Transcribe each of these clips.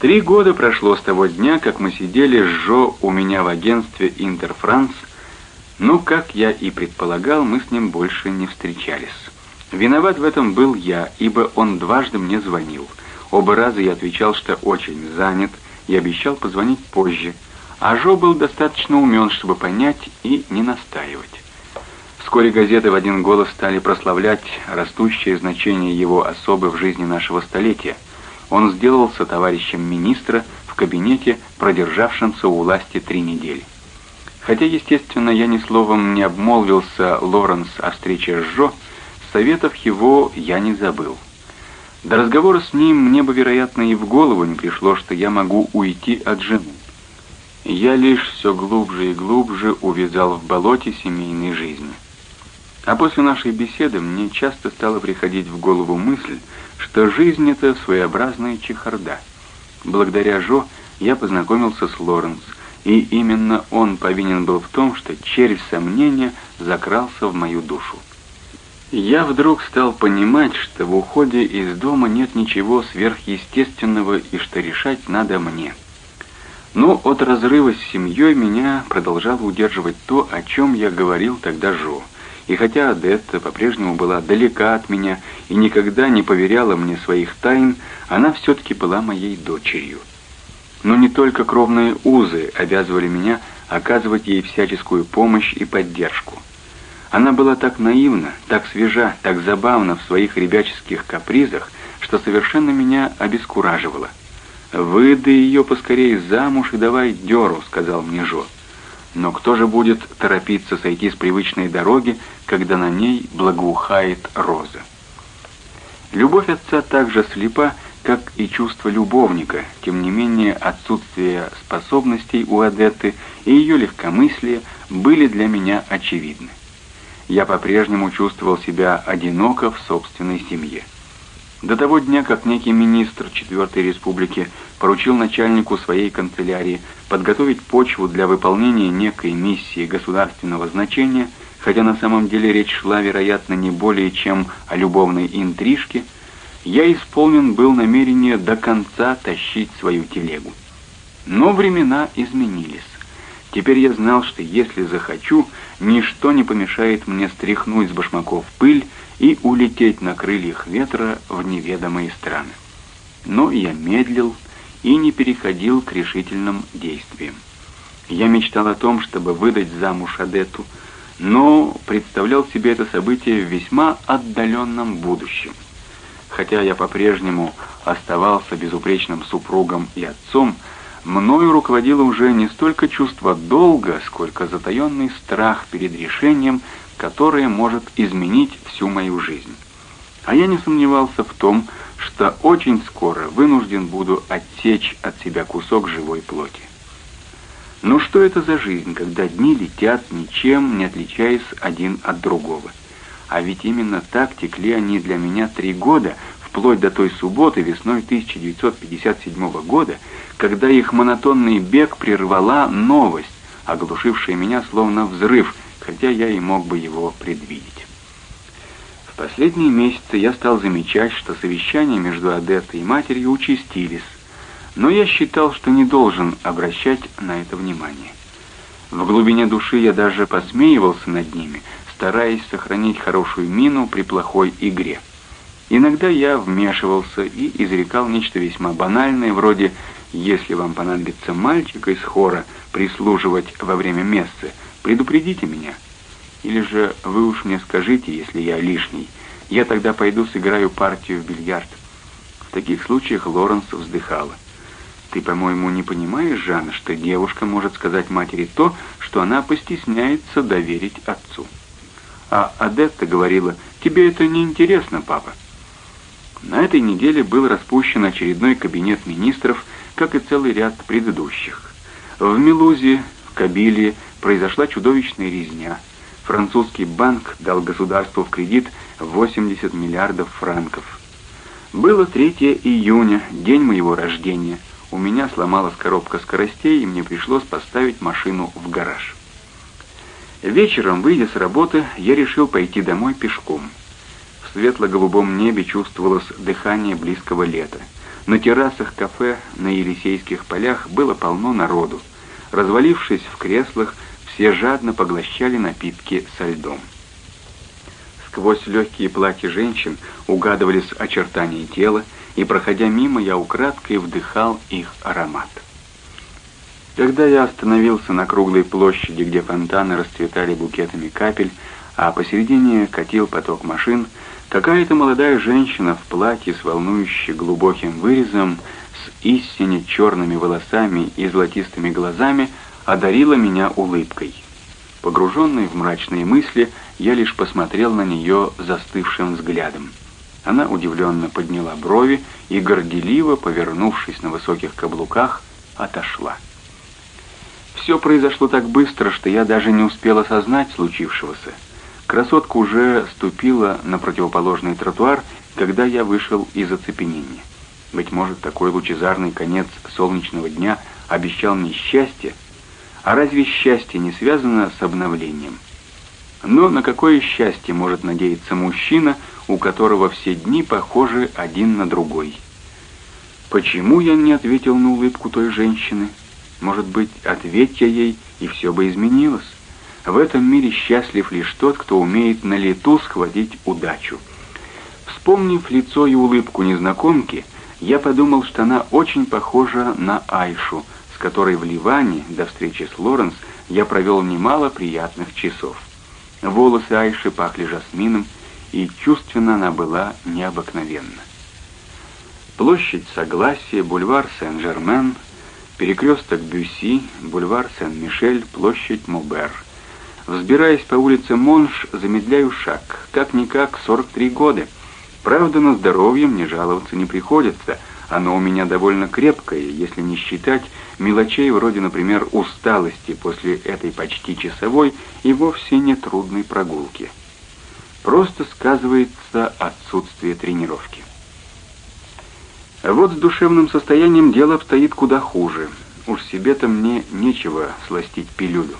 Три года прошло с того дня, как мы сидели с Жо у меня в агентстве «Интерфранс». Ну, как я и предполагал, мы с ним больше не встречались. Виноват в этом был я, ибо он дважды мне звонил. Оба раза я отвечал, что очень занят, и обещал позвонить позже. А Жо был достаточно умен, чтобы понять и не настаивать. Вскоре газеты в один голос стали прославлять растущее значение его особы в жизни нашего столетия – он сделался товарищем министра в кабинете, продержавшимся у власти три недели. Хотя, естественно, я ни словом не обмолвился Лоренс о встрече с Жо, советов его я не забыл. До разговора с ним мне бы, вероятно, и в голову не пришло, что я могу уйти от жены. Я лишь все глубже и глубже увязал в болоте семейной жизни. А после нашей беседы мне часто стало приходить в голову мысль, что жизнь — это своеобразная чехарда. Благодаря Жо я познакомился с Лоренс, и именно он повинен был в том, что червь сомнения закрался в мою душу. Я вдруг стал понимать, что в уходе из дома нет ничего сверхъестественного и что решать надо мне. Но от разрыва с семьей меня продолжало удерживать то, о чем я говорил тогда Жо — и хотя Адетта по-прежнему была далека от меня и никогда не поверяла мне своих тайн, она все-таки была моей дочерью. Но не только кровные узы обязывали меня оказывать ей всяческую помощь и поддержку. Она была так наивна, так свежа, так забавна в своих ребяческих капризах, что совершенно меня обескураживала. «Выдай ее поскорее замуж и давай дёру», — сказал мне Жо. Но кто же будет торопиться сойти с привычной дороги, когда на ней благоухает роза? Любовь отца также слепа, как и чувство любовника, тем не менее отсутствие способностей у Адетты и ее легкомыслие были для меня очевидны. Я по-прежнему чувствовал себя одиноко в собственной семье. До того дня, как некий министр Четвертой Республики поручил начальнику своей канцелярии подготовить почву для выполнения некой миссии государственного значения, хотя на самом деле речь шла, вероятно, не более чем о любовной интрижке, я исполнен был намерение до конца тащить свою телегу. Но времена изменились. Теперь я знал, что если захочу, ничто не помешает мне стряхнуть с башмаков пыль и улететь на крыльях ветра в неведомые страны. Но я медлил и не переходил к решительным действиям. Я мечтал о том, чтобы выдать замуж Адету, но представлял себе это событие в весьма отдаленном будущем. Хотя я по-прежнему оставался безупречным супругом и отцом, мною руководило уже не столько чувство долга, сколько затаенный страх перед решением, которое может изменить всю мою жизнь. А я не сомневался в том, что очень скоро вынужден буду отсечь от себя кусок живой плоти. Но что это за жизнь, когда дни летят, ничем не отличаясь один от другого? А ведь именно так текли они для меня три года, вплоть до той субботы весной 1957 года, когда их монотонный бег прервала новость, оглушившая меня словно взрыв, хотя я и мог бы его предвидеть. В последние месяцы я стал замечать, что совещания между Адеттой и матерью участились, но я считал, что не должен обращать на это внимание. В глубине души я даже посмеивался над ними, стараясь сохранить хорошую мину при плохой игре. Иногда я вмешивался и изрекал нечто весьма банальное, вроде «Если вам понадобится мальчик из хора прислуживать во время мессы, предупредите меня». Или же вы уж мне скажите, если я лишний, я тогда пойду сыграю партию в бильярд. В таких случаях Лоренс вздыхала. Ты, по-моему, не понимаешь, Жанна, что девушка может сказать матери то, что она постесняется доверить отцу. А Адетта говорила, тебе это не интересно, папа. На этой неделе был распущен очередной кабинет министров, как и целый ряд предыдущих. В Милузе, в Кабиле произошла чудовищная резня. Французский банк дал государству в кредит 80 миллиардов франков. Было 3 июня, день моего рождения – у меня сломалась коробка скоростей, и мне пришлось поставить машину в гараж. Вечером, выйдя с работы, я решил пойти домой пешком. В светло-голубом небе чувствовалось дыхание близкого лета. На террасах кафе на Елисейских полях было полно народу. Развалившись в креслах, все жадно поглощали напитки со льдом. Сквозь легкие платья женщин угадывались очертания тела, и, проходя мимо, я украдкой вдыхал их аромат. Когда я остановился на круглой площади, где фонтаны расцветали букетами капель, а посередине катил поток машин, какая-то молодая женщина в платье с волнующе глубоким вырезом, с истине черными волосами и золотистыми глазами одарила меня улыбкой. Погруженный в мрачные мысли, я лишь посмотрел на нее застывшим взглядом. Она удивленно подняла брови и, горделиво, повернувшись на высоких каблуках, отошла. Все произошло так быстро, что я даже не успел осознать случившегося. Красотка уже ступила на противоположный тротуар, когда я вышел из оцепенения. Быть может, такой лучезарный конец солнечного дня обещал мне счастье? А разве счастье не связано с обновлением? Но на какое счастье может надеяться мужчина, у которого все дни похожи один на другой? Почему я не ответил на улыбку той женщины? Может быть, ответь я ей, и все бы изменилось? В этом мире счастлив лишь тот, кто умеет на лету схватить удачу. Вспомнив лицо и улыбку незнакомки, я подумал, что она очень похожа на Айшу, с которой в Ливане до встречи с Лоренс я провел немало приятных часов. Волосы Айши пахли жасмином, и чувственно она была необыкновенна. Площадь Согласия, бульвар Сен-Жермен, перекресток Бюси, бульвар Сен-Мишель, площадь Мубер — Взбираясь по улице Монш, замедляю шаг. Как-никак 43 года. Правда, на здоровье мне жаловаться не приходится. Оно у меня довольно крепкое, если не считать мелочей вроде, например, усталости после этой почти часовой и вовсе не трудной прогулки. Просто сказывается отсутствие тренировки. Вот с душевным состоянием дело обстоит куда хуже. Уж себе-то мне нечего сластить пилюлю.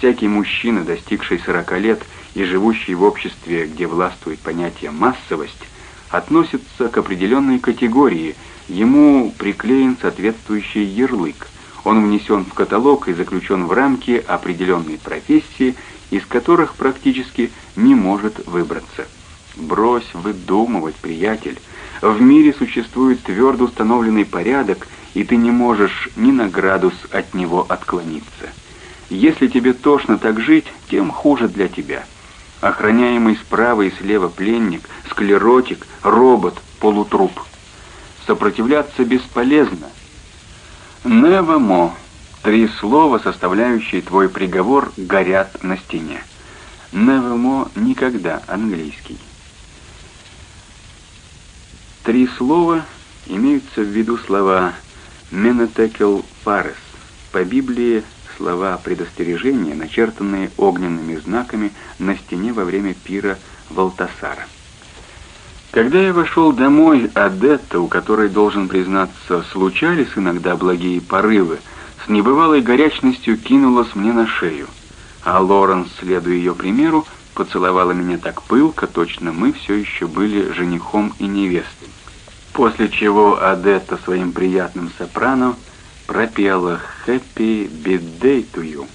Всякий мужчина, достигший 40 лет и живущий в обществе, где властвует понятие «массовость», относится к определенной категории, ему приклеен соответствующий ярлык. Он внесен в каталог и заключен в рамки определенной профессии, из которых практически не может выбраться. Брось выдумывать, приятель. В мире существует твердо установленный порядок, и ты не можешь ни на градус от него отклониться. Если тебе тошно так жить, тем хуже для тебя. Охраняемый справа и слева пленник, склеротик, робот, полутруп. Сопротивляться бесполезно. Невамо. Три слова, составляющие твой приговор, горят на стене. Невамо никогда, английский. Три слова имеются в виду слова «менетекел парес». По Библии слова предостережения, начертанные огненными знаками на стене во время пира Валтасара. Когда я вошел домой, Адетта, у которой, должен признаться, случались иногда благие порывы, с небывалой горячностью кинулась мне на шею, а Лоренс, следуя ее примеру, поцеловала меня так пылко, точно мы все еще были женихом и невестой. После чего Адетта своим приятным сопрано пропела «Happy Birthday to you»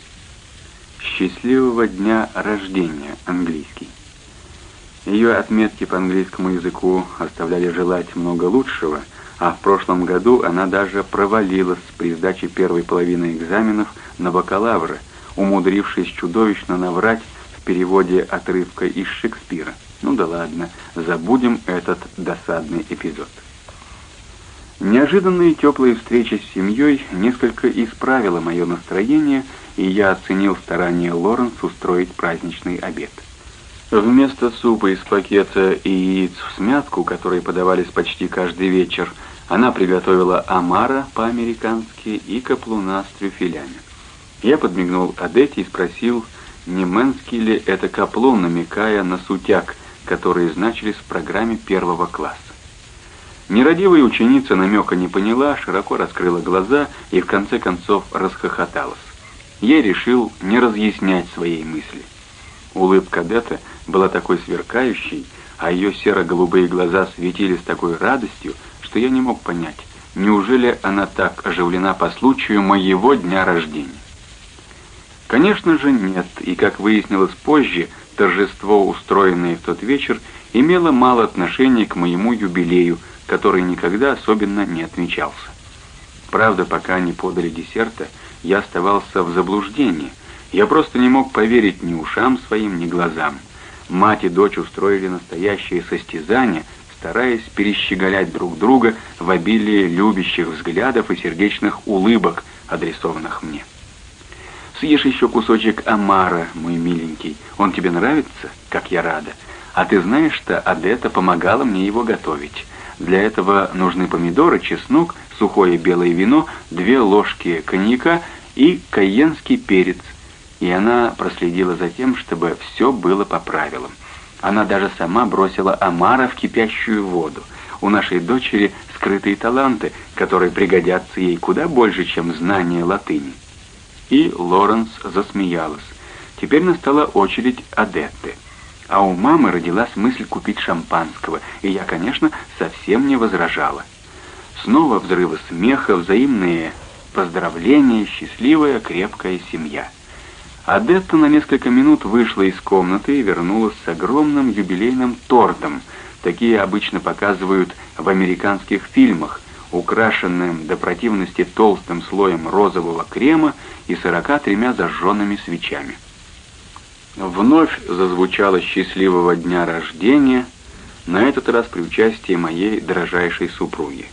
«Счастливого дня рождения» английский. Ее отметки по английскому языку оставляли желать много лучшего, а в прошлом году она даже провалилась при сдаче первой половины экзаменов на бакалавра, умудрившись чудовищно наврать в переводе отрывка из Шекспира. Ну да ладно, забудем этот досадный эпизод. Неожиданная теплая встреча с семьей несколько исправила мое настроение, и я оценил старание Лоренс устроить праздничный обед. Вместо супа из пакета и яиц в смятку, которые подавались почти каждый вечер, она приготовила омара по-американски и каплуна с трюфелями. Я подмигнул Адетте и спросил, не мэнский ли это каплун, намекая на сутяк, которые значились в программе первого класса. Нерадивая ученица намека не поняла, широко раскрыла глаза и в конце концов расхохоталась. Я решил не разъяснять своей мысли. Улыбка Дета была такой сверкающей, а ее серо-голубые глаза светились такой радостью, что я не мог понять, неужели она так оживлена по случаю моего дня рождения. Конечно же нет, и как выяснилось позже, торжество, устроенное в тот вечер, имело мало отношения к моему юбилею, который никогда особенно не отмечался. Правда, пока не подали десерта, я оставался в заблуждении. Я просто не мог поверить ни ушам своим, ни глазам. Мать и дочь устроили настоящее состязание, стараясь перещеголять друг друга в обилии любящих взглядов и сердечных улыбок, адресованных мне. «Съешь еще кусочек омара, мой миленький. Он тебе нравится? Как я рада. А ты знаешь, что Адетта помогала мне его готовить. Для этого нужны помидоры, чеснок, сухое белое вино, две ложки коньяка и кайенский перец. И она проследила за тем, чтобы все было по правилам. Она даже сама бросила омара в кипящую воду. У нашей дочери скрытые таланты, которые пригодятся ей куда больше, чем знание латыни. И Лоренс засмеялась. Теперь настала очередь Адетты. А у мамы родилась мысль купить шампанского, и я, конечно, совсем не возражала. Снова взрывы смеха, взаимные поздравления, счастливая, крепкая семья. Адетта на несколько минут вышла из комнаты и вернулась с огромным юбилейным тортом. Такие обычно показывают в американских фильмах, украшенным до противности толстым слоем розового крема и 43 зажженными свечами. Вновь зазвучало счастливого дня рождения, на этот раз при участии моей дрожайшей супруги.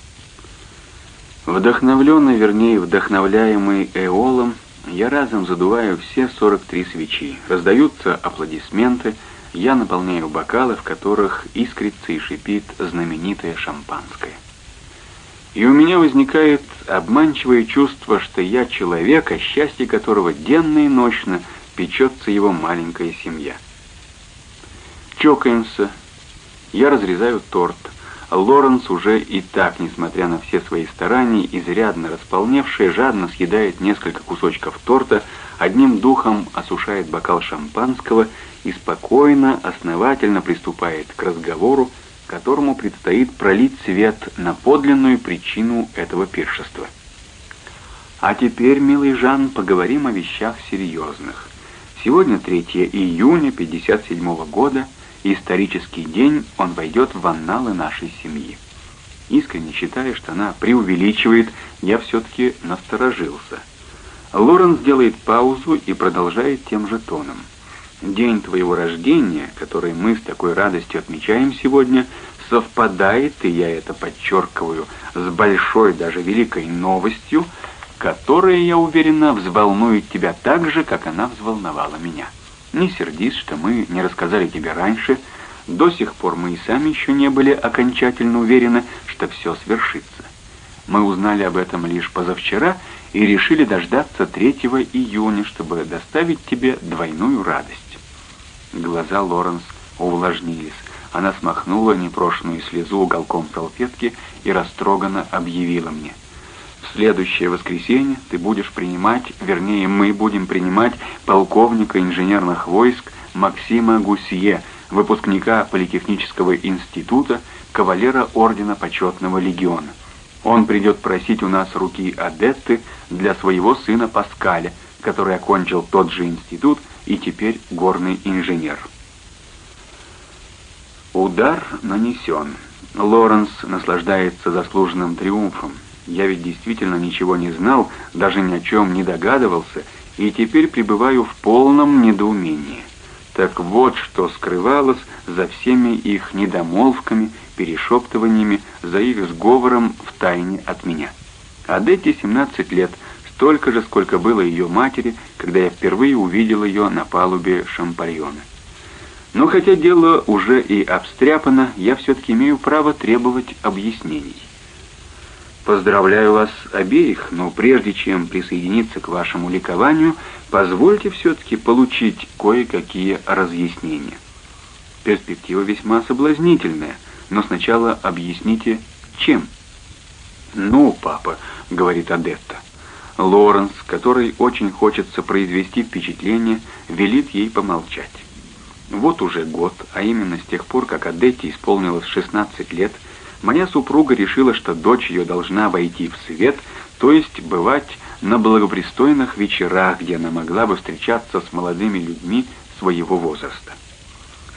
Вдохновленный, вернее, вдохновляемый Эолом, я разом задуваю все 43 свечи. Раздаются аплодисменты, я наполняю бокалы, в которых искрится и шипит знаменитое шампанское. И у меня возникает обманчивое чувство, что я человек, о счастье которого денно и ночно печется его маленькая семья. Чокаемся, я разрезаю торт. Лоренс уже и так, несмотря на все свои старания, изрядно располневшая, жадно съедает несколько кусочков торта, одним духом осушает бокал шампанского и спокойно, основательно приступает к разговору, которому предстоит пролить свет на подлинную причину этого пиршества. А теперь, милый Жан, поговорим о вещах серьезных. Сегодня 3 июня 57 года, исторический день, он войдет в анналы нашей семьи. Искренне считая, что она преувеличивает, я все-таки насторожился. Лоренс делает паузу и продолжает тем же тоном. День твоего рождения, который мы с такой радостью отмечаем сегодня, совпадает, и я это подчеркиваю, с большой, даже великой новостью, которая, я уверена, взволнует тебя так же, как она взволновала меня. Не сердись, что мы не рассказали тебе раньше. До сих пор мы и сами еще не были окончательно уверены, что все свершится. Мы узнали об этом лишь позавчера и решили дождаться 3 июня, чтобы доставить тебе двойную радость. Глаза Лоренс увлажнились. Она смахнула непрошенную слезу уголком салфетки и растроганно объявила мне. Следующее воскресенье ты будешь принимать, вернее, мы будем принимать полковника инженерных войск Максима Гусье, выпускника Политехнического института, кавалера Ордена Почетного Легиона. Он придет просить у нас руки Адетты для своего сына Паскаля, который окончил тот же институт и теперь горный инженер. Удар нанесен. Лоренс наслаждается заслуженным триумфом. Я ведь действительно ничего не знал, даже ни о чем не догадывался, и теперь пребываю в полном недоумении. Так вот, что скрывалось за всеми их недомолвками, перешептываниями, за их сговором в тайне от меня. Адетте 17 лет, столько же, сколько было ее матери, когда я впервые увидел ее на палубе Шампальона. Но хотя дело уже и обстряпано, я все-таки имею право требовать объяснений. Поздравляю вас обеих, но прежде чем присоединиться к вашему ликованию, позвольте все-таки получить кое-какие разъяснения. Перспектива весьма соблазнительная, но сначала объясните, чем. «Ну, папа», — говорит Адетта. Лоренс, который очень хочется произвести впечатление, велит ей помолчать. Вот уже год, а именно с тех пор, как Адетте исполнилось 16 лет, моя супруга решила, что дочь ее должна войти в свет, то есть бывать на благопристойных вечерах, где она могла бы встречаться с молодыми людьми своего возраста.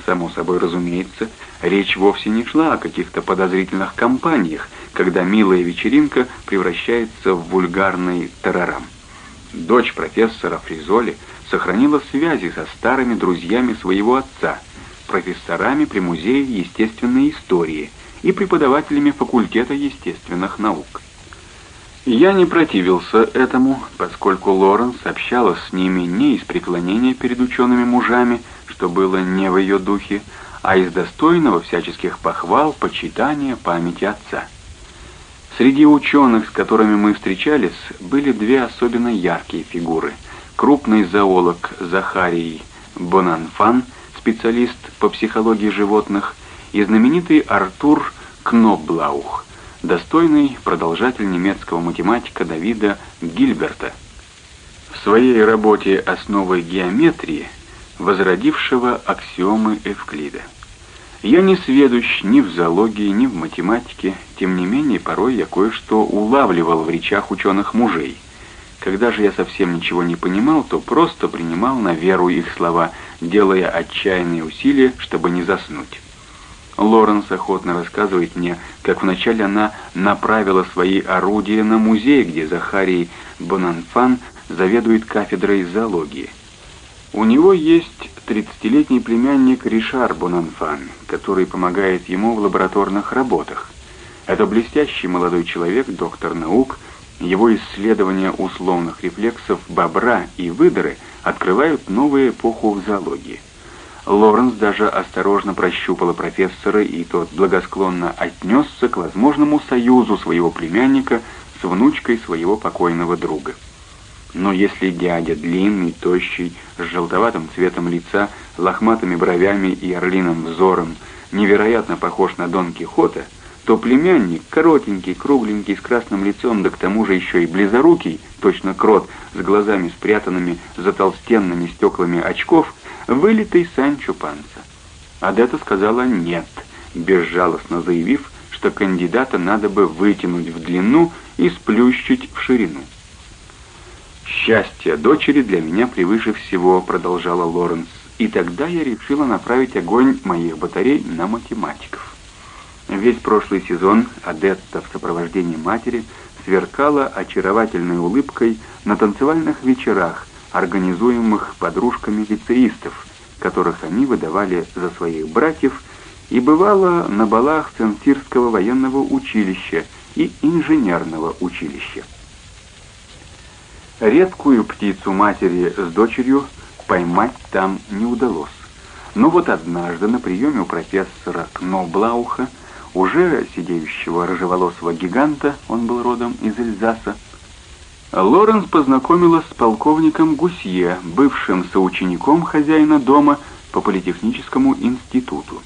Само собой разумеется, речь вовсе не шла о каких-то подозрительных компаниях, когда милая вечеринка превращается в вульгарный террорам. Дочь профессора Фризоли сохранила связи со старыми друзьями своего отца, профессорами при Музее естественной истории и преподавателями факультета естественных наук. Я не противился этому, поскольку Лоренс общалась с ними не из преклонения перед учеными мужами, что было не в ее духе, а из достойного всяческих похвал, почитания памяти отца. Среди ученых, с которыми мы встречались, были две особенно яркие фигуры. Крупный зоолог Захарий Бонанфан, специалист по психологии животных, и знаменитый Артур Кноблаух, достойный продолжатель немецкого математика Давида Гильберта. В своей работе «Основы геометрии» возродившего аксиомы Эвклида. Я не сведущ ни в зоологии, ни в математике, тем не менее порой я кое-что улавливал в речах ученых мужей. Когда же я совсем ничего не понимал, то просто принимал на веру их слова, делая отчаянные усилия, чтобы не заснуть. Лоренс охотно рассказывает мне, как вначале она направила свои орудия на музей, где Захарий Бонанфан заведует кафедрой зоологии. У него есть 30-летний племянник Ришар Бонанфан, который помогает ему в лабораторных работах. Это блестящий молодой человек, доктор наук. Его исследования условных рефлексов бобра и выдоры открывают новую эпоху в зоологии. Лоренс даже осторожно прощупала профессора, и тот благосклонно отнесся к возможному союзу своего племянника с внучкой своего покойного друга. Но если дядя длинный, тощий, с желтоватым цветом лица, лохматыми бровями и орлиным взором, невероятно похож на Дон Кихота, то племянник, коротенький, кругленький, с красным лицом, да к тому же еще и близорукий, точно крот, с глазами спрятанными за толстенными стеклами очков — вылитый Санчо Панса. Адетта сказала «нет», безжалостно заявив, что кандидата надо бы вытянуть в длину и сплющить в ширину. «Счастье дочери для меня превыше всего», — продолжала Лоренс, «и тогда я решила направить огонь моих батарей на математиков». Весь прошлый сезон Адетта в сопровождении матери сверкала очаровательной улыбкой на танцевальных вечерах, организуемых подружками лицеистов, которых они выдавали за своих братьев, и бывало на балах Ценсирского военного училища и инженерного училища. Редкую птицу матери с дочерью поймать там не удалось. Но вот однажды на приеме у профессора Кноблауха, уже сидеющего рыжеволосого гиганта, он был родом из Эльзаса, Лоренс познакомилась с полковником Гусье, бывшим соучеником хозяина дома по политехническому институту.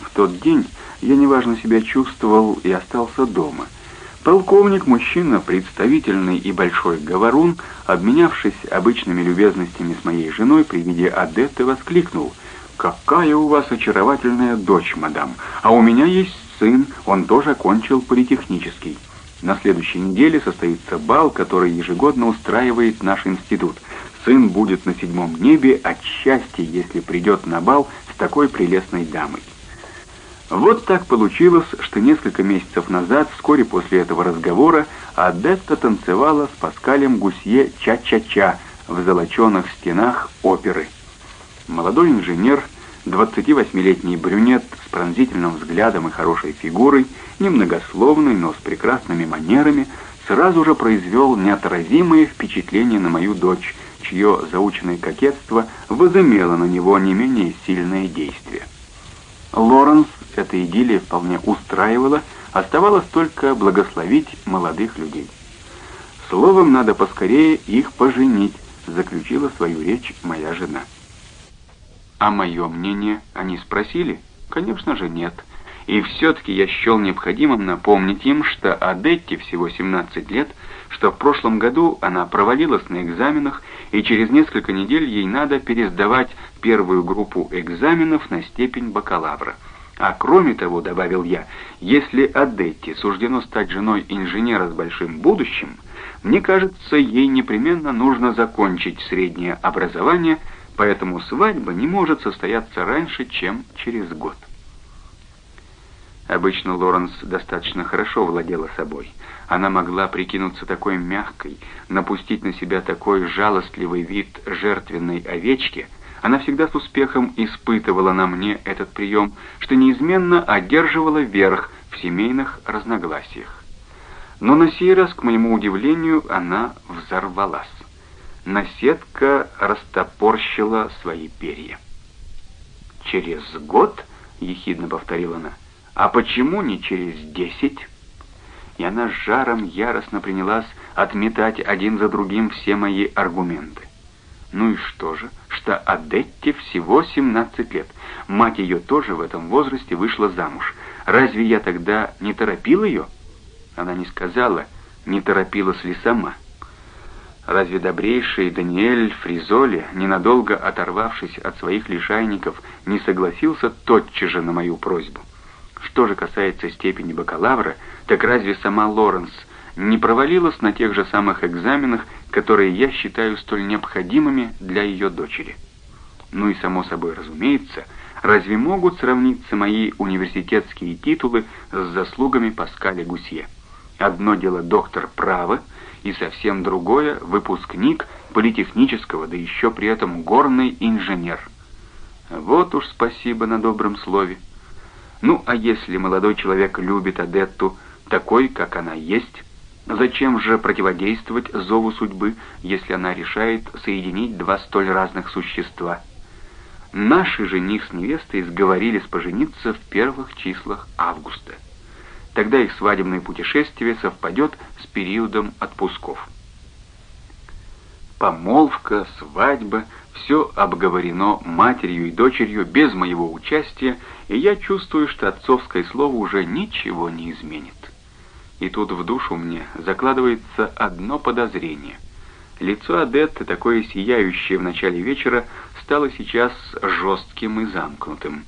В тот день я неважно себя чувствовал и остался дома. Полковник, мужчина, представительный и большой говорун, обменявшись обычными любезностями с моей женой при виде Адетты, воскликнул «Какая у вас очаровательная дочь, мадам! А у меня есть сын, он тоже окончил политехнический». На следующей неделе состоится бал, который ежегодно устраивает наш институт. Сын будет на седьмом небе от счастья, если придет на бал с такой прелестной дамой. Вот так получилось, что несколько месяцев назад, вскоре после этого разговора, Адетта танцевала с Паскалем Гусье «Ча-ча-ча» в золоченых стенах оперы. Молодой инженер – 28-летний брюнет с пронзительным взглядом и хорошей фигурой, немногословный, но с прекрасными манерами, сразу же произвел неотразимое впечатление на мою дочь, чье заученное кокетство возымело на него не менее сильное действие. Лоренс эта идиллия вполне устраивала, оставалось только благословить молодых людей. Словом, надо поскорее их поженить, заключила свою речь моя жена. А мое мнение они спросили? Конечно же нет. И все-таки я счел необходимым напомнить им, что Адетте всего 17 лет, что в прошлом году она провалилась на экзаменах, и через несколько недель ей надо пересдавать первую группу экзаменов на степень бакалавра. А кроме того, добавил я, если Адетте суждено стать женой инженера с большим будущим, мне кажется, ей непременно нужно закончить среднее образование, поэтому свадьба не может состояться раньше, чем через год. Обычно Лоренс достаточно хорошо владела собой. Она могла прикинуться такой мягкой, напустить на себя такой жалостливый вид жертвенной овечки. Она всегда с успехом испытывала на мне этот прием, что неизменно одерживала верх в семейных разногласиях. Но на сей раз, к моему удивлению, она взорвалась. Наседка растопорщила свои перья. «Через год?» — ехидно повторила она. А почему не через десять? И она с жаром яростно принялась отметать один за другим все мои аргументы. Ну и что же, что Адетте всего 17 лет. Мать ее тоже в этом возрасте вышла замуж. Разве я тогда не торопил ее? Она не сказала, не торопилась ли сама. Разве добрейший Даниэль Фризоли, ненадолго оторвавшись от своих лишайников, не согласился тотчас же на мою просьбу? Что же касается степени бакалавра, так разве сама Лоренс не провалилась на тех же самых экзаменах, которые я считаю столь необходимыми для ее дочери? Ну и само собой разумеется, разве могут сравниться мои университетские титулы с заслугами Паскаля Гусье? Одно дело доктор права, и совсем другое — выпускник политехнического, да еще при этом горный инженер. Вот уж спасибо на добром слове. Ну, а если молодой человек любит Адетту такой, как она есть, зачем же противодействовать зову судьбы, если она решает соединить два столь разных существа? Наши жених с невестой сговорились пожениться в первых числах августа. Тогда их свадебное путешествие совпадет с периодом отпусков. Помолвка, свадьба — все обговорено матерью и дочерью без моего участия, и я чувствую, что отцовское слово уже ничего не изменит. И тут в душу мне закладывается одно подозрение. Лицо Адетты, такое сияющее в начале вечера, стало сейчас жестким и замкнутым.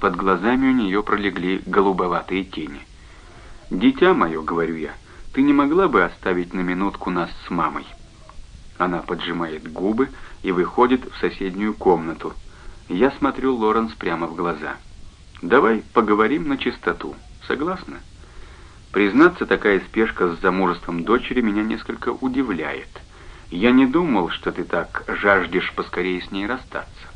Под глазами у нее пролегли голубоватые тени. «Дитя мое», — говорю я, — «ты не могла бы оставить на минутку нас с мамой?» Она поджимает губы и выходит в соседнюю комнату. Я смотрю Лоренс прямо в глаза. «Давай поговорим на чистоту. Согласна?» Признаться, такая спешка с замужеством дочери меня несколько удивляет. Я не думал, что ты так жаждешь поскорее с ней расстаться.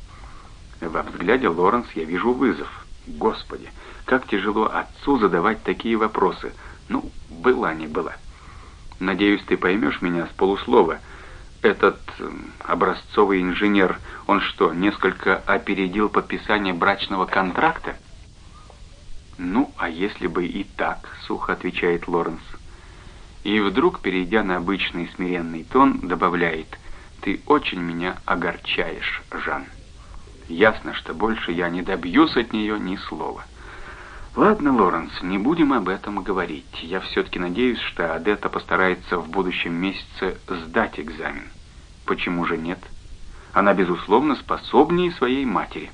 Во взгляде Лоренс я вижу вызов. Господи, как тяжело отцу задавать такие вопросы. Ну, была не была. Надеюсь, ты поймешь меня с полуслова — этот образцовый инженер, он что, несколько опередил подписание брачного контракта? Ну, а если бы и так, сухо отвечает Лоренс. И вдруг, перейдя на обычный смиренный тон, добавляет, ты очень меня огорчаешь, Жан. Ясно, что больше я не добьюсь от нее ни слова. Ладно, Лоренс, не будем об этом говорить. Я все-таки надеюсь, что Адетта постарается в будущем месяце сдать экзамен. Почему же нет? Она, безусловно, способнее своей матери.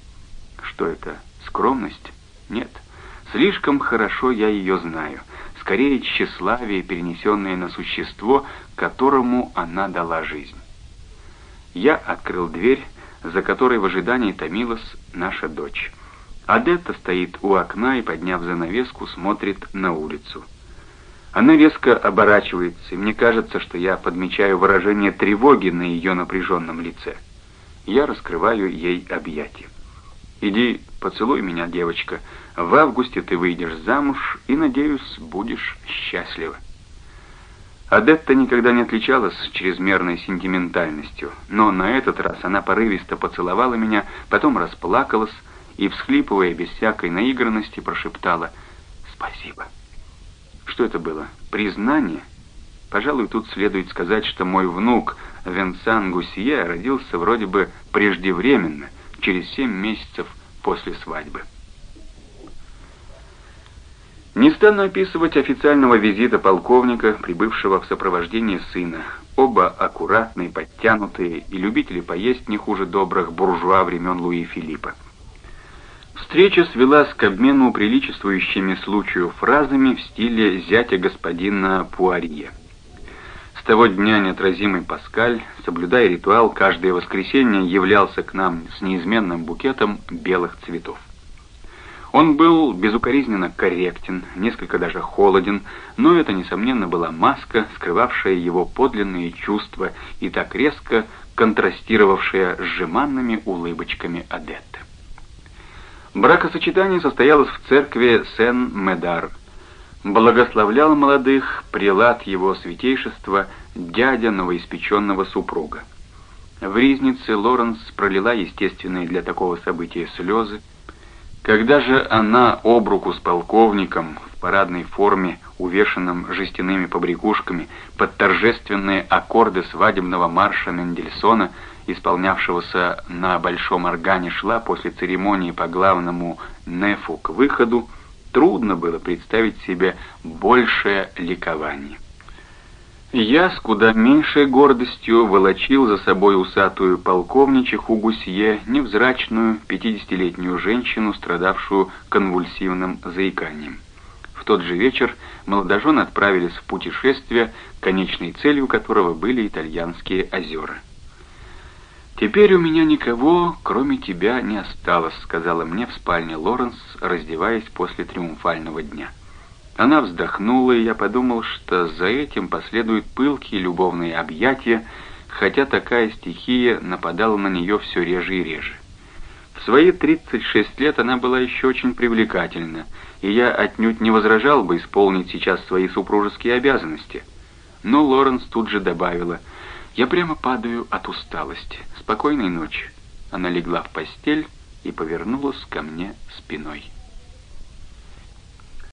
Что это, скромность? Нет. Слишком хорошо я ее знаю. Скорее, тщеславие, перенесенное на существо, которому она дала жизнь. Я открыл дверь, за которой в ожидании томилась наша дочь. Адетта стоит у окна и, подняв занавеску, смотрит на улицу. Она резко оборачивается, и мне кажется, что я подмечаю выражение тревоги на ее напряженном лице. Я раскрываю ей объятия. «Иди, поцелуй меня, девочка. В августе ты выйдешь замуж и, надеюсь, будешь счастлива». Адетта никогда не отличалась чрезмерной сентиментальностью, но на этот раз она порывисто поцеловала меня, потом расплакалась, и, всхлипывая без всякой наигранности, прошептала «Спасибо». Что это было? Признание? Пожалуй, тут следует сказать, что мой внук Венсан Гусье родился вроде бы преждевременно, через семь месяцев после свадьбы. Не стану описывать официального визита полковника, прибывшего в сопровождении сына. Оба аккуратные, подтянутые и любители поесть не хуже добрых буржуа времен Луи Филиппа. Встреча свелась к обмену приличествующими случаю фразами в стиле зятя господина Пуарье. С того дня неотразимый Паскаль, соблюдая ритуал, каждое воскресенье являлся к нам с неизменным букетом белых цветов. Он был безукоризненно корректен, несколько даже холоден, но это, несомненно, была маска, скрывавшая его подлинные чувства и так резко контрастировавшая с жеманными улыбочками Адетты. Бракосочетание состоялось в церкви Сен-Медар. Благословлял молодых прилад его святейшества, дядя новоиспеченного супруга. В ризнице Лоренс пролила естественные для такого события слезы, когда же она об руку с полковником в парадной форме, увешанном жестяными побрякушками, под торжественные аккорды свадебного марша Мендельсона, исполнявшегося на большом органе, шла после церемонии по главному нефу к выходу, трудно было представить себе большее ликование. Я с куда меньшей гордостью волочил за собой усатую полковничиху Гусье, невзрачную пятидесятилетнюю женщину, страдавшую конвульсивным заиканием. В тот же вечер молодожены отправились в путешествие, конечной целью которого были итальянские озера. «Теперь у меня никого, кроме тебя, не осталось», — сказала мне в спальне Лоренс, раздеваясь после триумфального дня. Она вздохнула, и я подумал, что за этим последуют пылкие любовные объятия, хотя такая стихия нападала на нее все реже и реже. В свои 36 лет она была еще очень привлекательна, и я отнюдь не возражал бы исполнить сейчас свои супружеские обязанности. Но Лоренс тут же добавила, «Я прямо падаю от усталости. Спокойной ночи». Она легла в постель и повернулась ко мне спиной.